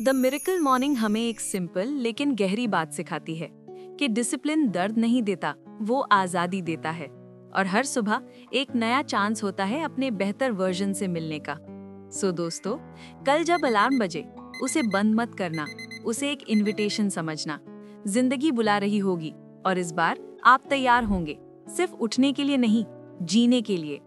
The miracle morning हमें एक simple लेकिन गहरी बात सिखाती है कि डिसिप्लिन दर्द नहीं देता, वो आज़ादी देता है। और हर सुबह एक नया चांस होता है अपने बेहतर वर्जन से मिलने का। सो दोस्तों, कल जब अलार्म बजे, उसे बंद मत करना, उसे एक इनविटेशन समझना। ज़िंदगी बुला रही होगी और इस बार आप तैयार होंगे, सिर्फ़ उठने के लिए नहीं, जीने के लिए।